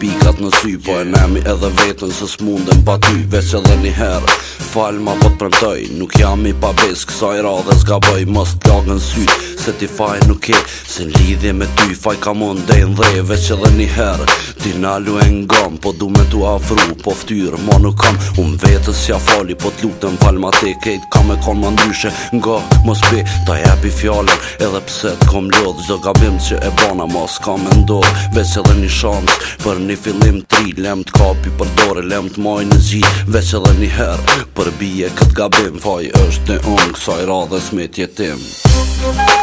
pikat në sy Po e nemi edhe vetën së smunden pa ty Vesh edhe një herë Falë ma po të premtoj Nuk jam i pa besë Kësa i radhe s'ga bëj Mës t'lagën sy Se ti faj nuk e Se në lidhje me ty Faj ka mon dejnë dhe Vesh edhe një herë Ti nalu e ngam Po du me t'u afru Po ftyrë Ma nuk kam Unë vetës S'ja fali Po t'lutën falë ma te kejt Ka me kon ma ndryshe Nga mos be Ta jepi fjallën Edhe pse t'kom lodh Zdo gabim që e bana Mos ka me ndodh Vesh edhe një shans Për një fillim tri Lem të kapi për dore, lem të moj në zi Vec edhe një herë, për bije këtë gabim Faj është të unë, kësaj radhe smetje tim Muzika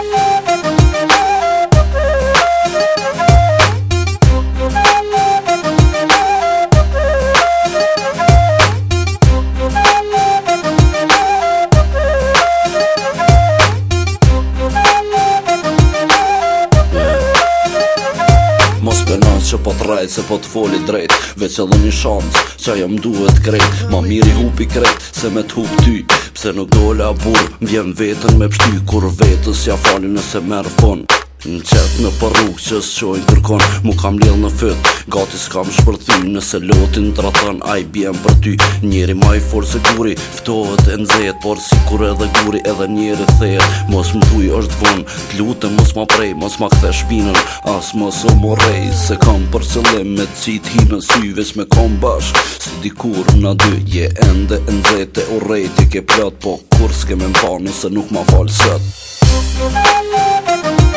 mos penas që po të rajt se po të foli drejt Veq një shans që a duhet krejt Ma miri hupi krejt se me t'hup ty Pse nuk dole a bur, vjen vetën me pështy Kur vetës ja falin nëse merë fun Në qëtë në përrugë që së qojnë kërkon Mu kam lillë në fëtë Gati s'kam shpërthim Nëse lotin të ratan A i bjen për ty Njeri ma i forë se guri Ftohet e nëzhet Por si kur edhe guri Edhe njeri thejet Mos më thuj është vonë, T'lutën mos më prej Mos më këthe shpinën As më së më rej Se kam për qëllim Me cit hi në syves me kam bash Si dikur në dy Je ende e nëzhet e urejt Je ke plët Po kur s'ke me mpa Nëse nuk ma falë sët